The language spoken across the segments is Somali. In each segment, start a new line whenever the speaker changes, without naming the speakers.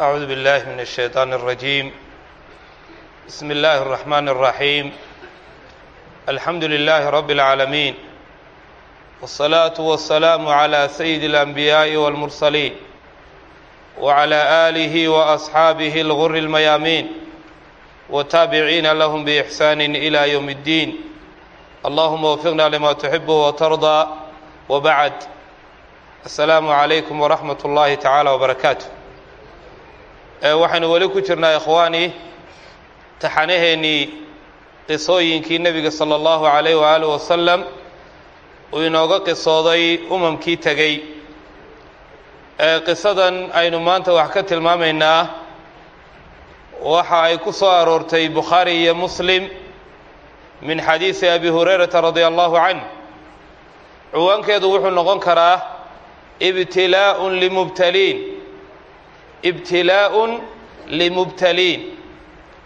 أعوذ بالله من الشيطان الرجيم بسم الله الرحمن الرحيم الحمد لله رب العالمين والصلاة والسلام على سيد الأنبياء والمرسلين وعلى آله وأصحابه الغر الميامين وتابعين لهم بإحسان إلى يوم الدين اللهم وفقنا لما تحب وترضى وبعد السلام عليكم ورحمة الله تعالى وبركاته waxaynu weli ku jirnaa ikhwaani taxanaheennii qisooyinkii nebiga sala allahu calayh waaalih wasalam uu inooga qisooday umamkii tegey. Qisadan aynu maanta wax ka tilmaamaynaa waxa ay ku soo aroortay bukhaari iyo muslim min xadiisi abi hurayrata radia allahu canh cuwaankeedu wuxuu noqon karaa ibtilaa'un limubtaliin ibtilaa'un limubtaliin.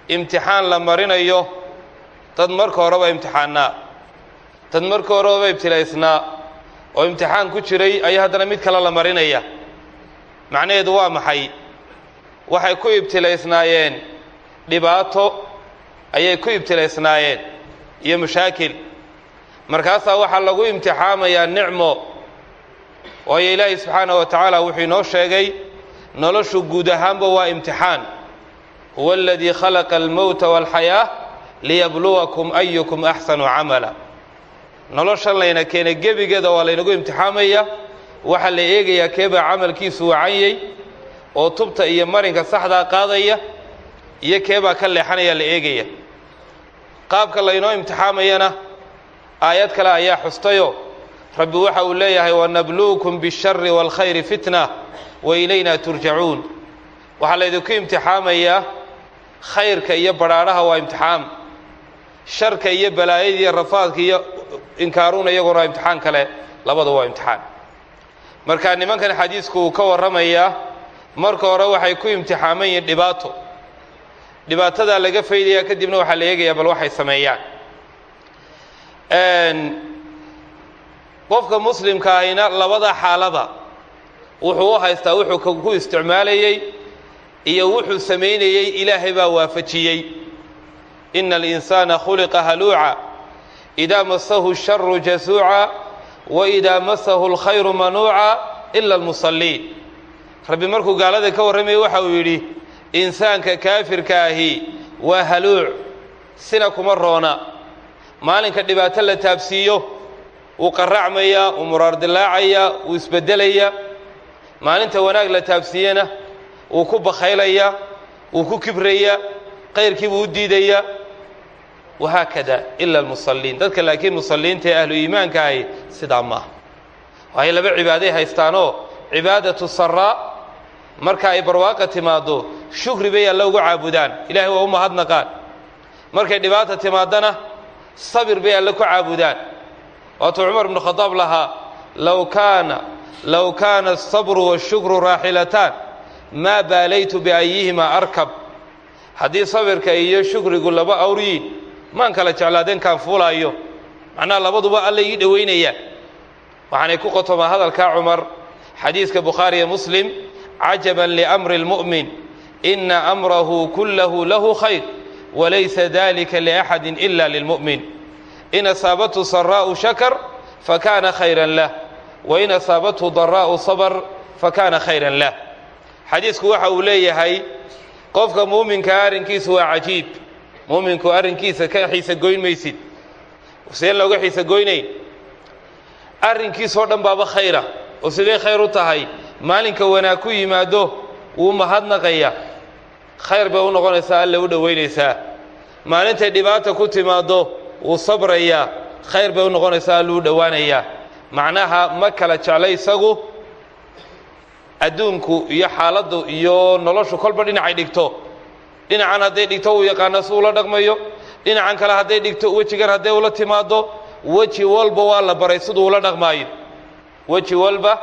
Imtixaan la marinayo dad marka horeba imtixaannaa. Dad marka horeba ibtilaysnaa oo imtixaan ku jiray ayaa haddana mid kale la marinaya. Macnaheedu waa maxay? Waxay ku ibtilaysnaayeen dhibaato ayay ku ibtilaysnaayeen iyo mashaakil. Markaasaa waxaa lagu imtixaamayaa nicmo. Waayo ilaahay subxaanaه wa tacaala wuxuu inoo sheegay noloshu guud ahaanba waa imtixaan. Huwa aladii khalaqa almowta wاlxayaa liyabluwakum ayukum axsanu camala. Noloshan layna keenay gebigeeda waa laynagu imtixaamaya. Waxaa la eegayaa keebaa camalkiisu wacanyay oo tubta iyo marinka saxdaa qaadaya iyo keebaa ka leexanaya la eegaya. Qaabka laynoo imtixaamayana aayad kale ayaa xustayo rabbi waxa uu leeyahay wanabluukum bishari wاlkhayri fitna wa ilayna turjacuun waxaa laydinku imtixaamayaa khayrka iyo barhaadhaha waa imtixaan sharka iyo balaayada iyo rafaadka iyo inkaaruuna iyaguna waa imtixaan kale labada waa imtixaan. Marka nimankan xadiisku uu ka warramayaa marka hore waxay ku imtixaaman yihiin dhibaato. Dhibaatadaa laga faydaya kadibna waxaa la eegayaa bal waxay sameeyaan qofka muslimka ahina labada xaalada wuxuu u haystaa wuxuu ku isticmaalayey iyo wuxuu samaynayey ilaahay baa waafajiyey. Ina alinsaana khuliqa haluuca idaa masahu sharu jasuuca wa idaa masahu alkhayru manuuca ila almusalliin. Rabbi markuu gaalada ka warramayay waxa uu yidhi insaanka kaafirka ahi waa haluuc sina kuma roona. Maalinka dhibaato la taabsiiyo wuu qaracmayaa wuu muraar dilaacayaa wuu isbeddelayaa maalinta wanaag la taabsiiyena wuu ku bakhaylayaa wuu ku kibrayaa kayrkii buu u diidayaa wahaakada ila almusalliin. Dadka laakiin musalliinta ee ahlu iimaanka ahi sidaa maaha waxay laba cibaaday haystaanoo cibaadatu saraa marka ay barwaaqa timaaddo shukri bay alla uga caabudaan. Ilahay waa u mahadnaqaan. Markay dhibaata timaadana sabir bay alle ku caabudaan waatuu cumar ibnu khadaab lahaa low kaana low kaana asabru waashukru raaxilataan maa baalaytu biayihimaa arkab. Haddii sabirka iyo shukrigu laba awryiin maan kala jeclaadeen kaan fuulaayo? Macnaha labaduba alla ii dhowaynayaan waxaanay ku qotomaa hadalkaa cumar xadiiska bukhaariya muslim cajaban liamri اlmu'min ina amrahu kullahu lahu khayr walaysa dalika liaxadi ila lilmu'min in asaabathu saraa'u shakar fakaana khayra lah wain asaabathu daraa'u sabr fakaana khayra lah xadiisku waxa uu leeyahay qofka muuminkaa arrinkiisu waa cajiib muuminku arrinkiisa ka xiisa goyn maysid seen looga xiisa goynayn arrinkiisoo dhan baaba khayra oo sidee khayr u tahay maalinka wanaag ku yimaado wuu mahadnaqaya khayr bay u noqonaysaa alle u dhowaynaysaa maalintay dhibaata ku timaaddo wuu sabrayaa khayr bay u noqonaysaa alluu dhowaanayaa macnaha ma kala jecla isagu adduunku iyo xaaladdu iyo noloshu kolba dhinacay dhigto. Dhinacan hadday dhigto uu yaqaano si ula dhaqmayo. Dhinacan kale hadday dhigto wejigan hadday ula timaaddo. Weji walba waa la baray siduu ula dhaqmaayo. Weji walba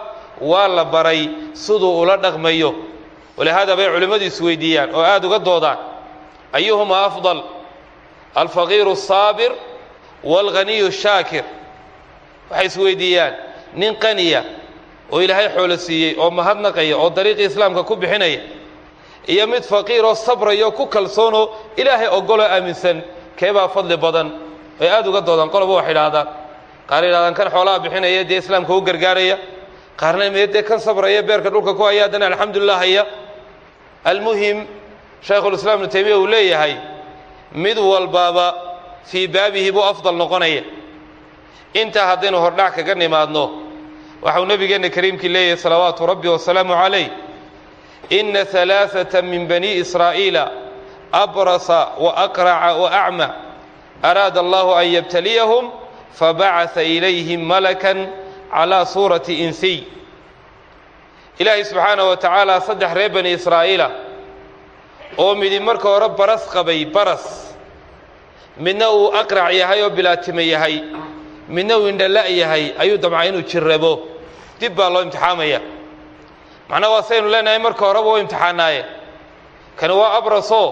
waa la baray siduu ula dhaqmayo. Walihaada bay culimmadu isweydiiyaan oo aada uga doodaan. Ayuhuma afdal alfaqiiru asaabir waalghaniyu shaakir waxay isweydiiyaan nin qaniya oo ilaahay xoolo siiyey oo mahadnaqaya oo dariiqii islaamka ku bixinaya iyo mid faqiiroo sabrayo ku kalsoonoo ilaahay ogoloo aaminsan keebaa fadli badan? Ay aada uga doodaan qoloba wax idhaahdaan qaar yidhahdaan kan xoolaha bixinaya dee islaamka u gargaaraya. Qaarna mee dee kan sabraya beerka dhulka ku haya haddana alxamdulilah haya. Almuhim shaykhulislaam leeyahay mid walbaaba fii baabihi buu afdal noqonaya. Intaa haddaynu hordhac kaga nimaadno waxau nebigeenna kariimkii leeyahay salawaatu rabbi wasalaamu calayh ina halaaثata min bani israa'iila abrasa waaqraca waacma araada allahu an yabtaliyahum fabacaa ilayhim malakan calaa suurati insiy ilaahay subxaanaه wa tacaala saddex reer bani israa'iila oo midi marka hore baras qabay baras midna uu aqrac yahay oo bilaatime yahay. Midna uu indhala' yahay ayuu damcay inuu jirrabo dib baa loo imtixaamaya. Macnaa waa saynu leenahay marka horeba u imtixaanaaye. Kani waa abrasoo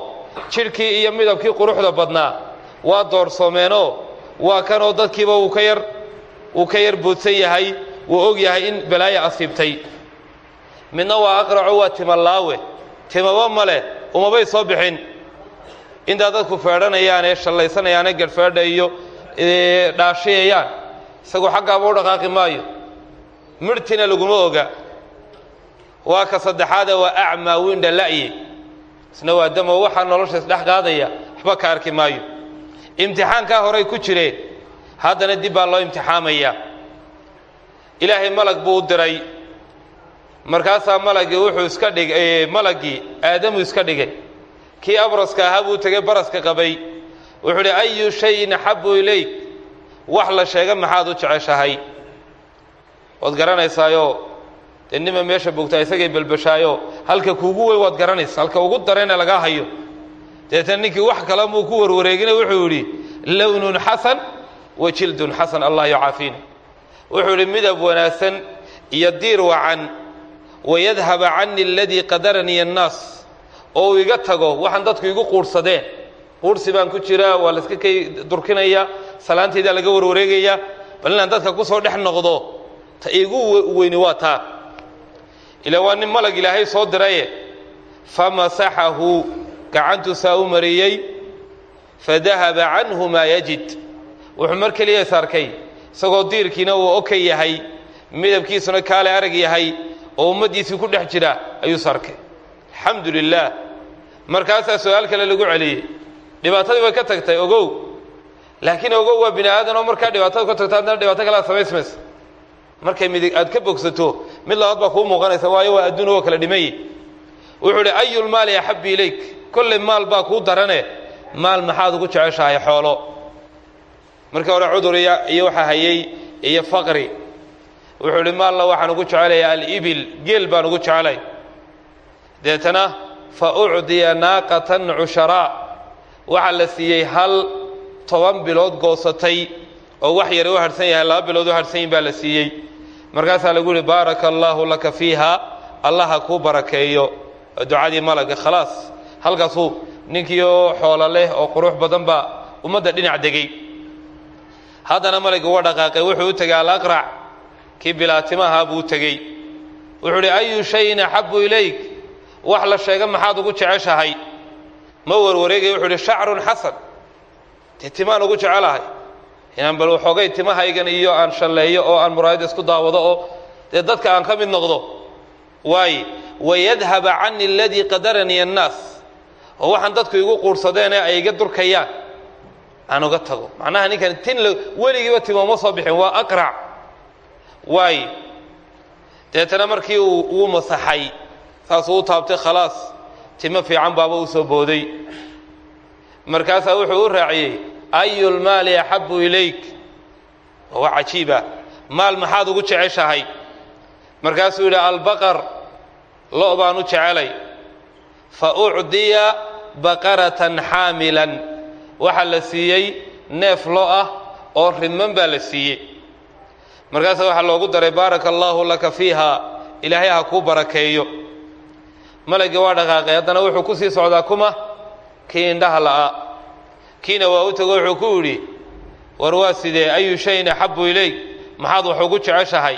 jidhkii iyo midabkii quruxda badnaa. Waa doorsoomeenoo waa kanoo dadkiiba uu ka yar uu ka yar boodsan yahay wuu og yahay in balaayo asiibtay. Midna waa aqraco waa timalaawe timaba male umabay soo bixin intaa dadku feedhanayaan ee shallaysanayaan ee garhfeedha iyo dhaashiyayaan. Isagoo xaggaaba u dhaqaaqi maayo. Midhtina laguma oga. Waa ka saddexaade waa acmaa wiindha la'ye isna waa damo waxaa nolosha isdhex qaadaya waxba ka arki maayo. Imtixaankaa horey ku jireen haddana dib baa loo imtixaamaya ilaahay malag buu u diray. Markaasaa malagii wuxuu iska dhigay malagii aadamuu iska dhigay kii abraska ahaa buu tegey baraska qabay. Wuxuu uhi ayu shayin axabu ilayk? Wax la sheega maxaad u jeceshahay? Waad garanaysaayoo? Dee nima meesha bogtaa isagay belbashaayo halka kuugu weyn waad garanaysa halka ugu darayna lagaa hayo. Deetana ninkii wax kale muu ku warwareegina wuxuu yidhi lownun xasan wa jildun xasan allah yucaafiina wuxuu idhi midab wanaagsan iyo diir wacan wayadhaba cani aladii qadaranii annaas oo uu iga tago waxaan dadku igu quurhsadeen quurhsi baan ku jiraa waa la iska kay durkinaya salaantaydaa laga warwareegaya. Bal inaan dadka ku soo dhex noqdo ta igu weyni waa taa. Ila waa nin malag ilaahay soo diraye. Famasaxahu gacantuusaa u mariyey. Fadahaba canhu maa yajid. Wuxuu mar keliya is arkay isagoo diirkiina uu oka yahay midabkiisuna kaale arag yahay oo ummaddiisii ku dhex jira ayuu is arkay alxamdu lilaah markaasaa su'aal kale lagu celiyey. Dhibaatadii bay ka tagtay ogow. Laakiin ogow waa bini aadan oo markaa dhibaatada ka tagto haddana dhibaato kale aad samaysmaysa markay midig aad ka bogsato mid labaad baa kuu muuqanaysa waayo waa adduun oo kala dhimaye wuxuu idhi ayulmaali axabi ilayk? Kolley maal baa kuu darane maal maxaad ugu jeceshahay xoolo. Markii hore cudur iyo waxa hayey iyo faqri. Wuxuu idhi maalna waxaan ugu jecelayaa alibil geel baan ugu jecelay deetana fa ucdiya naaqatan cusharaa waxaa la siiyey hal toban bilood goosatay oo wax yare u harhsan yahay laba bilood u harhsan yihiin baa la siiyey. Markaasaa lagu yihi baaraka allaahu laka fiiha. Allaha kuu barakeeyo. Ducadii malaga khalaas. Halkaasuu ninkii oo xoolo leh oo qurux badan baa ummadda dhinac degey haddana malagii waa dhaqaaqay. Wuxuu u tegey alaqrac kii buu u wuxuu uhi ayu shayin axabu ilayk wax la sheega maxaad ugu jeceshahay? Ma warwareegaya wuxuu uhi shacrun xasan. Timaan ugu jecelahay. Inaan bal waxoogay timahaygan iyo aan shalleeyo oo aan muraayada isku daawado oo dadka aan ka mid noqdo waaye wayadhaba cani aladii qadaranii annaas. Oo waxaan dadku igu quursadeen ee ay iga durkayaan. Aan tago. Macnaha ninkan tin weligiiba timooma soo bixin waa aqrac waaye deetana markii uu masaxay saasuu u taabtay khalaas. Timo fiican baaba u soo booday. Markaasaa wuxuu u raaciyey ayu lmaali axabu ilayk? Waa cajiiba maal maxaad ugu jeceshahay? Markaasuu yidhi albaqar lo' baan u jecelay. Fa ucdiya baqaratan xaamilan. Waxaa la siiyey neef lo ah oo ridman baa la siiyey. Markaasa waxaa loogu daray baaraka allaahu laka fiiha. Ilaahay ha kuu barakeeyo malagii waa dhaqaaqay. Haddana wuxuu ku sii socdaa kuma kii indhaha la'aa kiina waa u tego wuxuu ku yidhi war waa sidee? Ayu shayin axabu ilayk? Maxaad wax ugu jeceshahay?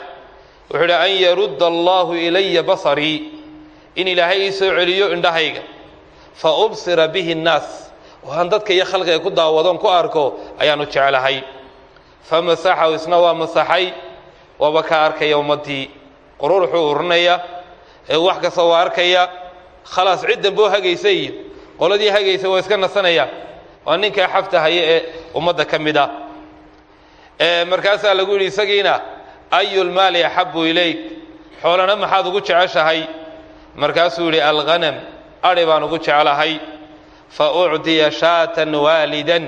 Wuxuu idhi an yarudda allaahu ilaya basarii in ilaahay ii soo celiyo indhahayga. Fa ubsira bihi nnaas. Oo aan dadka iyo khalqiga ku daawadoon ku arko ayaanu jeclahay fa masaxahu isna waa masaxay. Waaba ka arkaya ummaddii. Urinaya ee wax kasta waa arkaya khalaas ciddan boo hagaysa iyo qoladii hagaysa waa iska nasanaya waa ninkaa xafta haya ee ummadda ka mid ah markaasaa lagu yidhi isagiina ayu lmaali axabu ilayk xoolana maxaad ugu jeceshahay markaasuu yidhi alghanam adhi baan ugu jeclahay fa ucdiya shaatan waalidan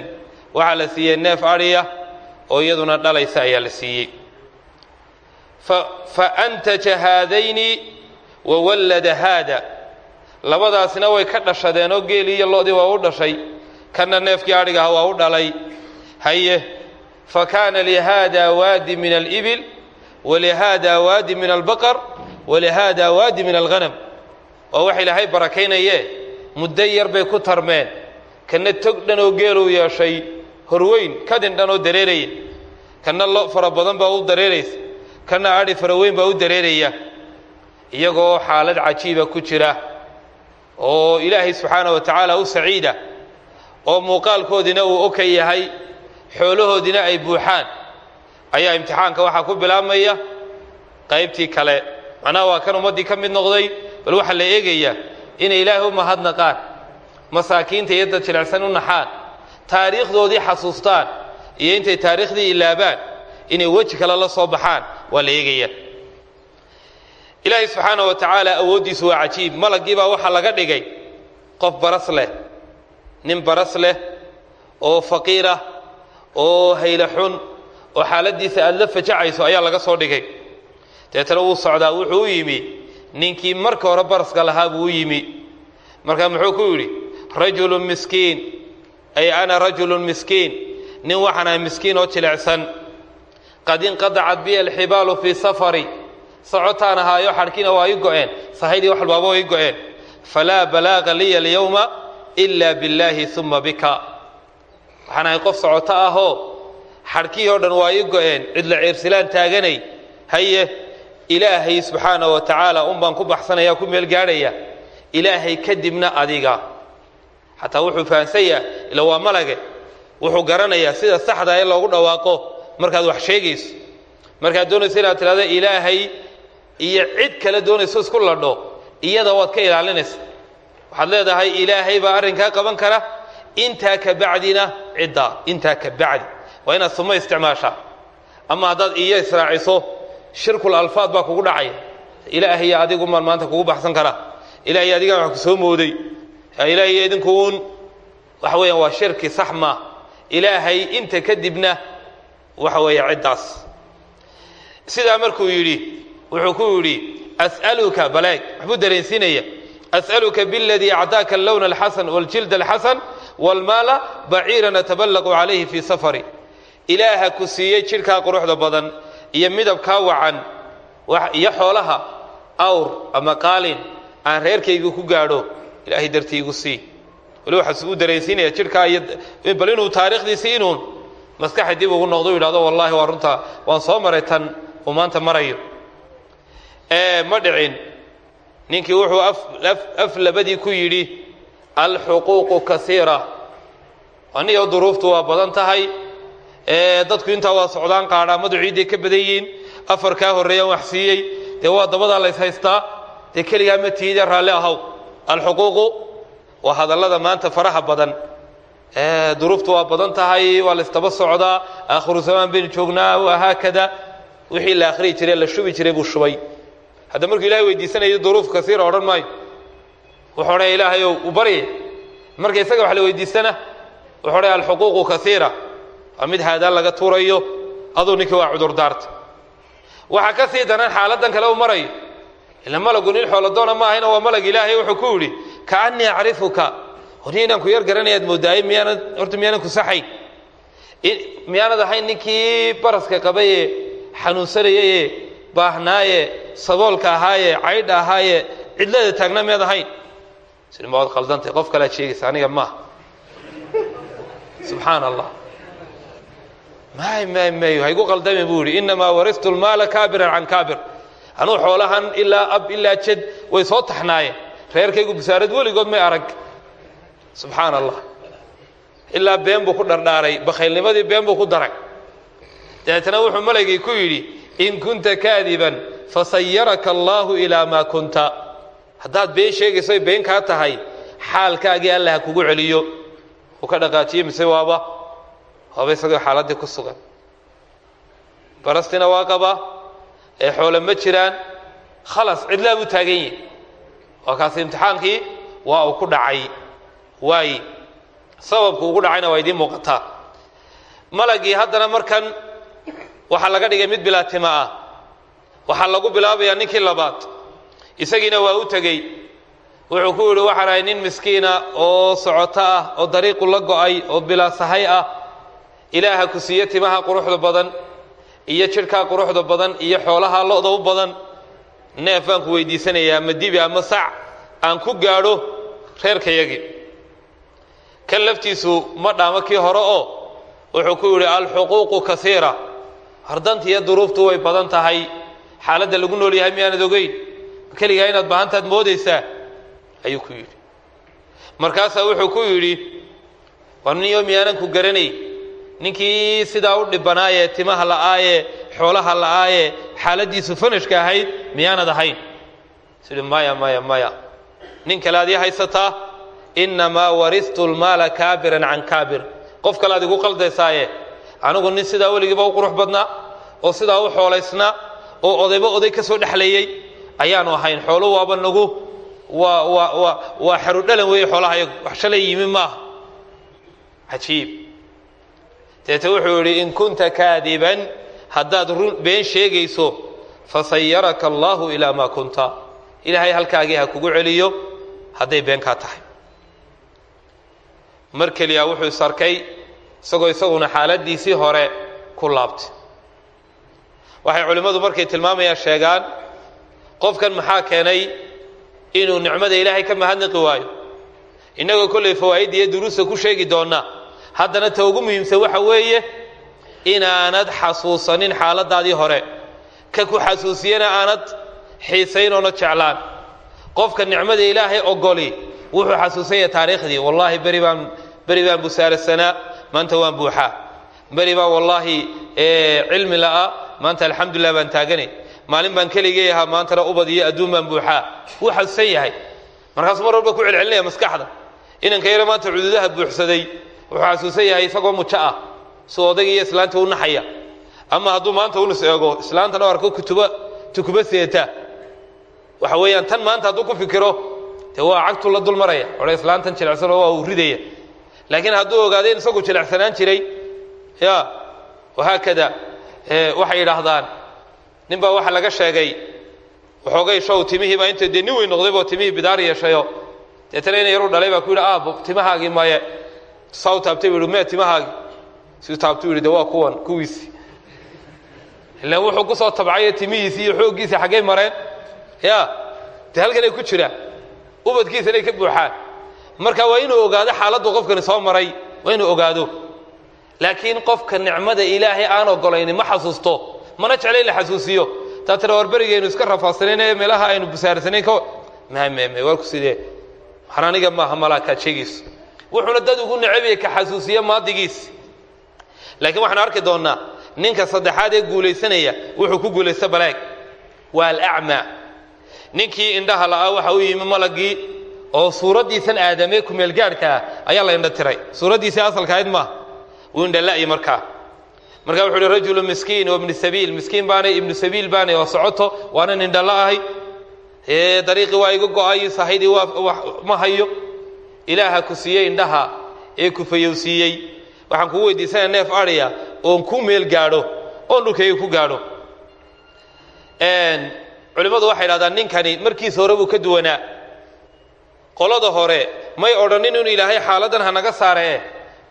waxaa la siiyey neef adhiya oo iyaduna dhalaysa ayaa la siiyey fa antaja haadayni wa wallada haada labadaasina way ka dhashadeen oo geelii iyo loodii waa u dhashay kanna neefkii adhigaha waa u dhalay. Haye fa kaana lihaada waadi min alibil walihaada waadi min albaqar walihaada waadi min alghanam waa wax ilaahay barakaynaye muddo yar bay ku tarmeen. Kanna tog dhan oo geeluu yeeshay horweyn kadin dhan oo dareeraya kanna lo fara badan baa u dareeraysa kanna adhi fara weyn baa u dareeraya. Iyagoo xaalad cajiiba ku jira oo ilaahay subxaana wa tacaala u saciida oo muuqaalkoodiina uu oka yahay xoolahoodiina ay buuxaan ayaa imtixaanka waxaa ku bilaabmaya qaybtii kale. Macnaha waa kan ummaddii ka mid noqday bal waxaa la eegayaa inay ilaahay u mahadnaqaan masaakiinta iyo dad jilecsan u naxaan taariikhdoodii xasuustaan iyo intay taariikhdii ilaabaan inay weji kale la soo baxaan waa la eegaya ilaahay subxaana wa tacaala awooddiisu waa cajiib. Malaggii baa waxaa laga dhigay qof baras leh nin baras leh oo faqiirah oo hayla xun oo xaaladdiisa aada la fajacayso ayaa laga soo dhigay. Deetana wuu socdaa wuxuu u yimi ninkii marka hore baraska lahaa buu yimi. Markaa muxuu ku yidhi rajulun miskiin. Ay ana rajulun miskiin. Nin waxaan miskiin oo jilecsan qad inqadacat biya alxibaalu fii safari socotaan ahaayo xadhkiina waa ii go-een sahaydii wax walbaaba ii go-een. Falaa balaaqa liya alyowma ilaa billaahi uma bika. Waxaan ahay qof socoto ahoo xadhkihii oo dhan waa ii go-een cidla ceersilaan taaganay haye ilaahay subxaana wa tacaala un baan ku baxsanaya ku meel gaadhaya ilaahay kadibna adiga. Xataa wuxuu fahansanyaa ila waa malage. Wuxuu garanayaa sida saxda ee loogu dhawaaqo. Markaad wax sheegayso markaad doonayso inaad tidhahdo ilaahay iyo cid kale doonayso isku ladho iyada waad ka ilaalinaysa waxaad leedahay ilaahay baa arrinkaa qaban kara intaa ka bacdina ciddaa intaa ka bacdi. Waa inaad sumo isticmaashaa ama haddaad iyo israaciso shirkul alfaad baa kugu dhacaya ilaahayo adigumaan maanta kugu baxsan karaa ilahay adigaan wax ku soo mooday. Ilaahay idinkuun waxa weeyaan waa shirki sax ilaahay inta kadibna waxa weeye ciddaas. Sidaa markuu yidhi wuxuu ku yidhi as'aluka baleeg waxbuu dareensiinaya as'aluka biladii acdaaka allowna alxasan waljilda alxasan walmaala baciiran ataballaqu calayhi fii safari. Ilaaha ku siiyey quruxda badan iyo midabkaa wacan iyo xoolaha awr ama qaalin aan reerkayga ku gaadho ilaahay dartii igu sii. Wali waxaas u dareensiinaya jidhkaa iyo bal inuu taariikhdiisii inuun maskaxa ugu noqdo u yidhahdo waa runtaa waan soo maray tan uu marayo ma dhicin. Ninkii wuxuu af labadii ku yidhi alxuquuqu kasiira. Aniyo duruuftu waa badan tahay. Dadku intaa waa socdaan qaadhaamadu ciidday ka badan yihiin. Afar kaa horreeyaan wax siiyey. Dee waa dabadaa lays haystaa? Dee keligaa ma tiide raalli ahaw alxuquuqu waa hadallada maanta faraha badan. Duruuftu waa badan tahay waa laysdaba socdaa. Aakhiru zamaan baynu joognaa waa haakada. Wixii la akhriyi jiray la shubi jiray buu shubay hadda markuu ilahay weydiisanayo duruuf kasiira odhan maayo wuxuu odhanaya ilaahayow u barye marka isaga wax la weydiistana wuxuu odhanaya alxuquuqu kasiira. Waa mid haadaan laga tuurayo aduu ninkii waa cudurdaarta waxaa ka sii daran xaaladdan kale u marayo ila malagu nin xooladoona ma ahayna waa malag ilaahay wuxuu ku yidhi kaanii acrifuka. Ni inaan ku yar garanayaad moodaaye miyaanad horta miyaanan ku saxayn. Miyaanad ahayn ninkii baraska qabaye xanuunsanayeye baahnaaye saboolka ahaaye caydha ahaaye cidlada taagnaa miyaad ahayn? Silma waad khaldantay qof kalead sheegaysa aniga maaha subxaan allah may may may haygu qaldame buu yidhi innamaa waristu lmaala kaabiran can kaabir. Anuu xoolahan ilaa ab ilaa jed way soo taxnaayeen. Reerkaygu busaarad weligood may arag. Subxaana allah ilaa been buu ku dhardhaaray bakhaylnimadii been buu ku daray. Dabeetana wuxuu malaygii ku yidhi in kunta kaadiban fasayaraka allaahu ilaa maa kunta haddaad been sheegayso been kaa tahay xaalkaagii alla kugu celiyo uu ka dhaqaajiye mise waaba waaba isagoo xaaladdii ku sugan barastina waa ee xoole ma jiraan khalas cidlaa buu taagan yahi waa kaasi imtixaankii waa uu ku dhacay waaye sababku ugu dhacayna waa idiin muuqataa malagii haddana markan waxaa laga dhigay mid bilaatima ah. Waxaa lagu bilaabayaa ninkii labaad. Isagiina waa u tegey. Wuxuu ku yidhi waxaan ahay nin miskiina oo socoto ah oo dariiqu la go'ay oo bilaasahay ah. Ilaaha ku siiye timaha quruxda badan iyo jidhkaa quruxda badan iyo xoolaha lo'da u badan. Neef baan ku weydiisanayaa ma dibi ama sac aan ku gaadho reerkayagii kan laftiisu ma dhaamo kii hore oo? Wuxuu ku yidhi alxuquuqu kasiira hardanta iyo duruuftu way badan tahay. Xaaladda lagu nool yahay miyaanad ogeyn? Keligaa inaad baahantaad moodaysaa? Ayuu ku yidhi. Markaasaa wuxuu ku yidhi war niyo miyaanan ku garanay ninkii sidaa u dhibanaayee timaha la'aayee xoolaha la'aayee xaaladdiisu fanashka ahayd miyaanad ahayn? Sidhi maya maya maya. Nin kale ad ii haysataa? Innamaa waristu lmaala kaabiran can kaabir. Qof kale ad igu qaldaysaaye anigu nin sidaa weligiiba u qurux badnaa oo sidaa u xoolaysnaa oo odayba oday ka soo dhexleeyey ayaanu ahayn xoolo waaba nagu waa waa waa waa xerudhalan weeye xoolaha yagu wax shalay yimi maaha. Cajiib. Deete wuxuu yidhi in kunta kaadiban haddaad run been sheegayso fasayaraka allaahu ilaa maa kunta. Ilaahay halkaagii ha kugu celiyo hadday been kaa tahay. Mar keliya wuxuu is arkay isagoo isaguna xaaladdiisii hore ku laabtay. Waxay culimmadu markay tilmaamayaan sheegaan qofkan maxaa keenay inuu nicmada ilaahay ka mahadnaqi waayo? Innagoo kollay fawaa'idda iyo duruusta ku sheegi doonnaa haddana ta ugu muhiimsan waxa weeye inaanad xasuusanin xaaladdaadii hore. Ka ku xasuusiyana aanad xiisayn oona jeclaan. Qofka nicmada ilaahay ogoli wuxuu xasuusanya taariikhdii. Wallaahi beri baan beri baan busaarasanaa maanta waan buuxaa. Beri baan wallaahi cilmi la'a maanta alxamdulilah baan taaganay maalin baan keligay ahaa maantana ubad iyo adduun baan buuxaa. Wuu xasuusan yahay. Markaasuu mar walba ku celcelinaya maskaxda. Inanka yaro maanta cududaha buuxsaday wuxuu xasuusan yahay isagoo mujo ah suu odayga iyo islaanta u naxaya. Ama hadduu maanta unus eego islaantana arko kutuba tukuba seeta. Waxa weeyaan tan maanta hadduu ku fikiro dee waa cagtu la dul maraya odha islaantan jilecsanoo waa uu ridaya laakiin hadduu ogaado in isagu jilecsanaan jiray ya wahaakada waxay yidhaahdaan nin baa waxa laga sheegay waxoogay show timihiibaa inta dee nin weyn noqdayboo timihii bidaar yeeshayo. Deetana ina yaru dhalay baa ku yidhi aabo timahaagii maye saa u taabtay bu mee timahaagi. Siu taabtu yidhi de waa kuwan kuwiisi. Ilaan wuxuu ku soo tabcayo timihiisi iyo xooggiisi xaggay mareen. Ya de halkan ay ku jiraan? Ubadkiisana ay ka buuxaan marka waa inuu ogaado xaaladdu qofkani soo maray waa inuu ogaado. Laakiin qofka nicmada ilaahay aan ogolaynin ma xasuusto mana jecla in la xasuusiyo. Taa tira war berigaynu iska rafaasanayn ee meelaha aynu busaarsanayn warku sidee? Waxaan aniga maaha malaa kaad sheegayso wuxuuna dad ugu necabaya ka xasuusiya maadigiis. Laakiin waxaan arki doonnaa ninka saddexaad ee guulaysanaya wuxuu ku guulaysta balaag. Waa alacmaa. Ninkii indhaha la'aa waxa u yimi malagii oo suuraddiisan aadamee kumeelgaadhka ah ayaa la indha tiray. Suuraddiisii asalka ahayd maaha wuu indhala'yi markaa. Markaa wuxu uhi rajulu miskiin oo ibnu sabiil miskiin baanay ibnu sabiil baanay oo socoto waanan indhala ahay dariiqii waa iga go'ay sahaydii ma hayo. Ilaaha ku siiyey indhaha ee ku fayowsiiyey waxaan kugu weydiisanaya neef adhiya oon ku meel gaadho oon dhulkayga ku gaadho. Culimmadu waxay idhahdaan ninkani markiisa hore buu ka duwanaa qolada hore may odhanin inuu ilaahay xaaladan hanaga saaree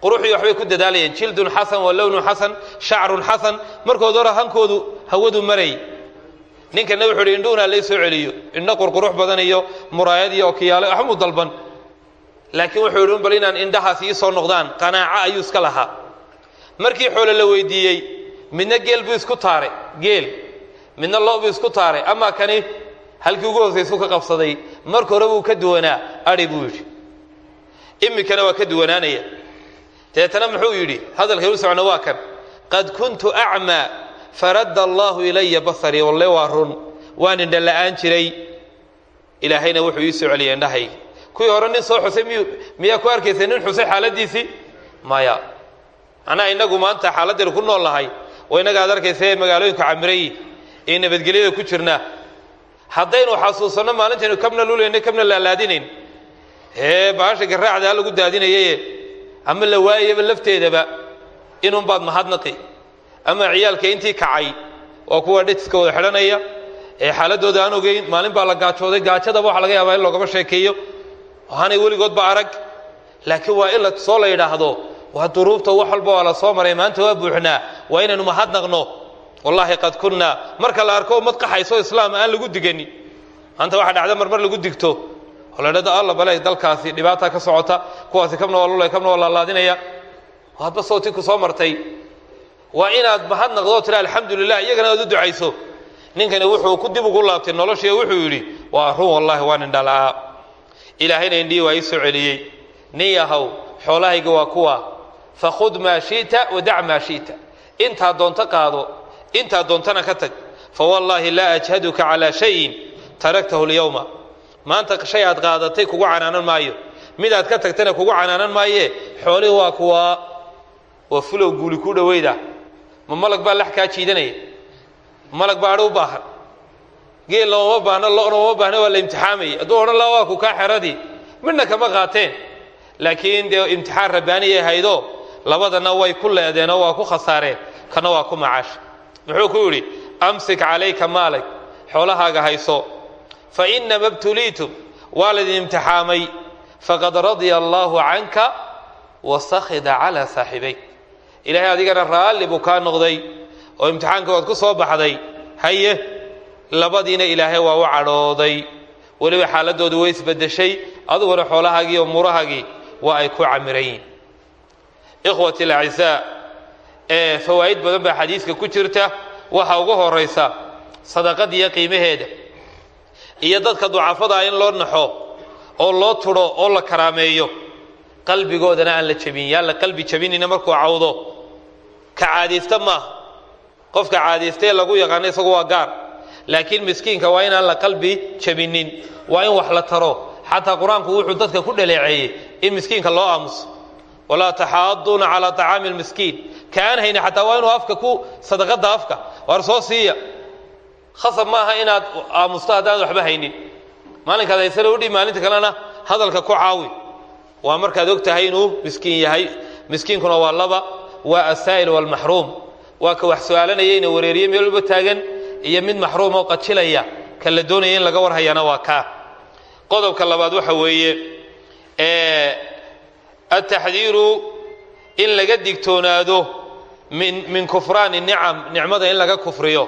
quruxii waxbay ku dadaalayeen jildun xasan wa lownun xasan shacrun xasan. Markood hore hankoodu hawadu maray. Ninkana wuxuu hi indhuhuna lay soo celiyo indho qurqurux badan iyo muraayad iyo okiyaalo waxbuu dalban. Laakiin wuxuu yidhi bal inaan indhahaas ii soo noqdaan qanaaco ayuu iska lahaa. Markii xoole la weydiiyey midna geel buu isku taaray geel. Midna loobu isku taaray amaa kani halkii ugu hoosaysu ka qabsaday marka hore buu ka duwanaa adhi buu yidhi. Iminkana waa ka duwanaanaya. Deetana muxuu yidhi hadalkay u socno waa kan. Qad kuntu acmaa faradda allaahu ilaya basarii walle waa run waan indha la'aan jiray. Ilaahayna wuxuu ii soo celiyay indhahay hore nin soo xusay miyaa ku arkaysay nin xusay xaaladiisii? Maya. Macnaha innagu maanta xaaladdeenu ku nool nahay. Oo innaga ad arkaysa magaalooyinka camirayi ee nabadgelyada ku jirna haddaynu xasuusanno maalintaynu kabna lulayna kabna laalaadinayn. Ee baasha garaacdaa lagu daadinayaye ama la waayaba lafteedaba inunbaad mahadnaqi ama ciyaalka intii kacay waa kuwa dhetiska wada xidhanaya ee xaaladooda aan ogeyn maalin baa la gaajooday gaajadaba waxaa laga yaabaa in loogama sheekeeyo. Waxaanay weligoodba arag. Laakiin waa in la soo la yidhaahdo waa duruubta wax walba waa la soo maray maanta waa buuxnaa waa inaynu mahadnaqno wallaahi qad kunnaa marka la arko ummad qaxayso islaam aan lagu diganin maanta waxaa dhacda marmar lagu digto. Oo la bale dalkaasi dhibaata ka socota. Kuwaasi kabna waa lulay kabna hadba sawti ku soo martay. Waa inaad mahadnaqdo tira alxamdu iyagana aad u ducayso. Wuxuu ku dib ugu laabtay noloshii wuxuu yidhi waa run wallaahi waa nin ilaahayna indhihii waa soo celiyey. Nin xoolahayga waa kuwa fakhud maa shi'ta wadac maa shi'ta. Intaad doonto qaado intaad doontana ka tag. Fawallaahi laa ajhaduka calaa shayin taraktahu lyowma maanta shay aad qaadatay kugu canaanan maayo. Midaad ka tagtana kugu canaanan maaye. Xoolihii waa kuwaa waa fulow guuli ku dhaweyda. Ma malag baa lax kaa jiidanaya malag baa adhi u baahan. Geel looma baahno lona uma baahna waa la imtixaamayay. Hadduu odhan laha waa ku kaa xeradii midna kama qaateen. Laakiin dee imtixaan rabbaaniyay haydo labadana way ku leedeenoo waa ku khasaareen. Kana waa ku macaash muxuu ku yidhi amsik calayka maalag xoolahaaga hayso. Fa inama btuliitum waa laydin imtixaamay. Faqad radya allaahu canka wa sakhida calaa saaxibayk ilaahay adigana raalli buu kaa noqday oo imtixaanka waad ku soo baxday. Haye labadiina ilaahay waa u cadhooday. Weliba xaaladoodu way isbedeshay adiguna xoolahaagii iyo muurahaagii waa ay ku camiran yihiin ikhwati alacisaa ee fawaa'id badan baa xadiiska ku jirta. Waxaa ugu horaysa sadaqadiiyo qiimaheeda. Iyo dadka ducafadaa in loo naxo oo loo tudho oo la karaameeyo. Qalbigoodana aan la jebin yaan la qalbi jebinina markuu cawdo. Ka caadaysta maaha qofka caadaystee lagu yaqaano isagu waa gaar. Laakiin miskiinka waa inaan la qalbi jebinin waa in wax la taro. Xataa qur'aanku wuxuu dadka ku dhaleeceeyey in miskiinka loo aamuso. Walaa taxaaduuna calaa طacaami lmiskiin kaan hayni xataa waa inuu afka ku sadaqada afka. Waar soo siiya. Khasab maaha inaad aamusto haddaan waxba haynin. Maalinkaad haysana udhi maalinta kalena hadalka ku caawi. Waa markaad og tahay inuu miskiin yahay. Miskiinkuna waa laba waa asaa'il waalmaxruum waa ka wax su'aalanaya ina wareeriye meel walba taagan iyo mid maxruum oo qajilaya. Ka la doonaya in laga warhayana waa kaa qodobka labaad waxa weeye ataxdiiru in laga digtoonaado min kufraani nicam nicmada in laga kufriyo.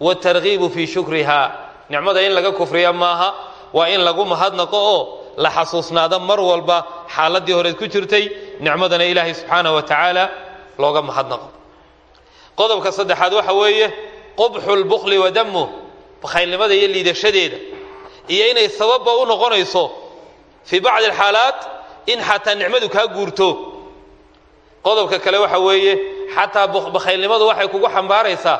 Waatargiibu fii shukriha. Nicmada in laga kufriya maaha waa in lagu mahadnaqo oo la xasuusnaado mar walba xaaladii horeed ku jirtay nicmadana ilaahay subxaanah wa tacaala looga mahadnaqo. Qodobka saddexaad waxa weeye qubxu lbukli wa damuh bakhaylnimada iyo liidashadeeda iyo inay sababba u noqonayso fii bacdi alxaalaat in xataa nicmadu kaa guurto. Qodobka kale waxa weeye xataa bakhaylnimadu waxay kugu xambaaraysaa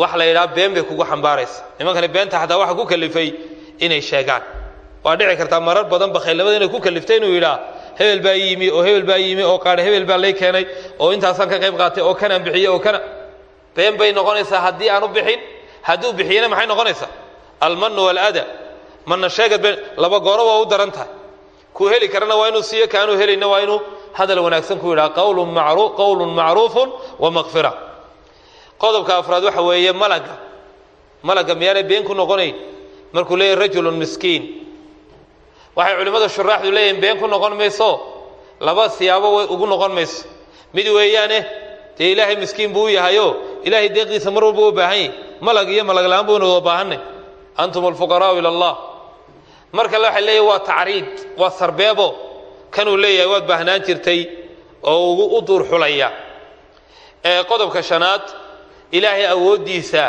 wax la yidhaha been bay kugu xambaaraysaa nimankani beenta xataa waxa ku kalifay inay sheegaan. Waa dhici kartaa marar badan bakhaylnimada inay ku kaliftay inuu yidhaa hebel baa yimi oo hebel baa yimi oo qaadhe hebel baa lay keenay oo intaasaan ka qayb qaatay oo kanaan bixiyey oo kana been bay noqonaysaa haddii aan u bixin hadduu bixiyena maxay noqonaysaa almanu walada. Manna sheegad been laba gooro waa u daran tahay. Kuu heli karana waa inuu siiyo kaanuu helayna waa inuu hadal wanaagsan ku yidhaha qawlun macruufun wa maqfira. Qodobka afraad waxa weeye malaga. Malaga miyaanay been ku noqonayn? Markuu leeyahy rajulun miskiin. Waxay culimmada shuraaxdu leeyihiin been ku noqon mayso? Laba siyaabo ugu noqon mayso. Mid weeyaane dee ilaahay miskiin buu yahayo ilaahay deeqdiisa mar walba u baahan yahy malag iyo malag la'aan baynu wada baahanay antum alfuqaraau ila allah. Mar kale waxay leeyahy waa tacriid waa sarbeebo kanuu leeyahay waad baahnaan jirtay oo ugu u duur xulaya. Ee qodobka shanaad ilaahay awooddiisa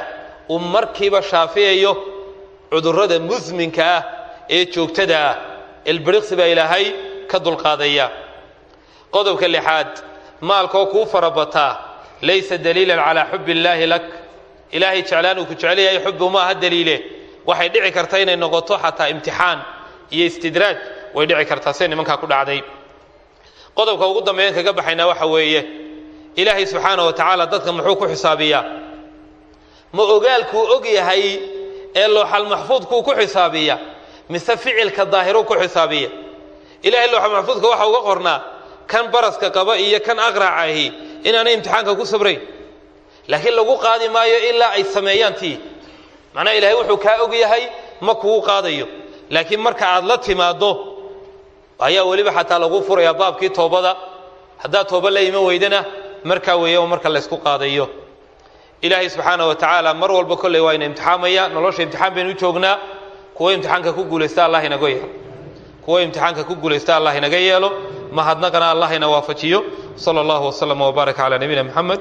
uu markiiba shaafiyayo cudurrada musminka ah ee joogtada ah. Ilbiriqsi baa ilaahay ka dulqaadaya. Qodobka lixaad maalkoo kuu farabataa laysa daliilan calaa xubbi illaahi lak. Ilaahay jeclaan uu ku jecel yahay xubbi uma aha daliile. Waxay dhici karta inay noqoto xataa imtixaan iyo istidraaj way dhici kartaa see nimankaa ku dhacday. Qodobka ugu dambeeyan kaga baxaynaa waxa weeye ilaahay subxaana wa tacaala dadka muxuu ku xisaabiyaa. Ma ogaalkuu og yahay ee looxal maxfuudkuu ku xisaabiya mise ficilka daahiruu ku xisaabiya ilahay looxal maxfuudka waxa uga qornaa kan baraska qaba iyo kan aqraca ahi inaanay imtixaanka ku sabrayn laakiin lagu qaadi maayo ilaa ay sameeyaan tii. Macnaha ilaahay wuxuu kaa og yahay ma kugu qaadayo. Laakiin marka aad la timaaddo ayaa weliba xataa lagu furayaa baabkii toobada. Haddaad tooba la iman weydana markaa weeye oo marka laysku qaadayo. Ilaahay subxaana wa tacaala mar walba kolley waa ina imtixaamaya nolosha imtixaan baynu joognaa. Kuwo imtixaanka ku guulaysta allah inaga yeelo. Kuwo imtixaanka ku guulaysta allah inaga yeelo. Mahadnaqana allah ina waafajiyo. Sala allahu waslama wbaaraka calaa nabiyina moxamed